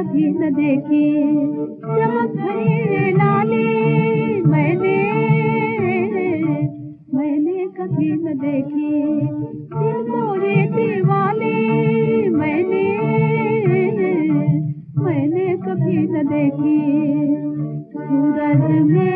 कभी न देखी चमक भरी लाली मैंने मैंने कभी न देखी। दिल को मैंने मैंने कभी न देखी। सूरज में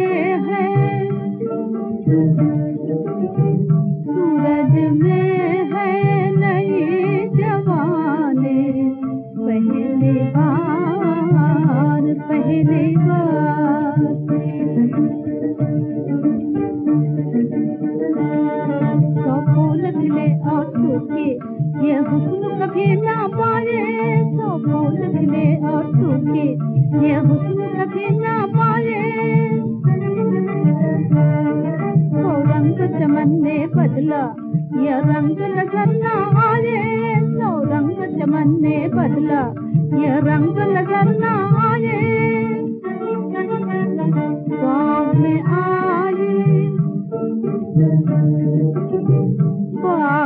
खिले और सूखे। ये हुस्न कभी ना पाए सौ फूल खिले और सूखे? ये हुस्न कभी ना पाए वो रंग चमन ने बदला। ये रंग नज़र न आए सौ रंग चमन ने बदला। ये रंग नज़र न आए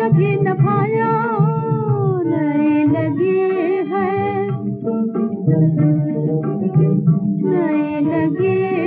दफ़ाया नए लगे हैं। नए लॻे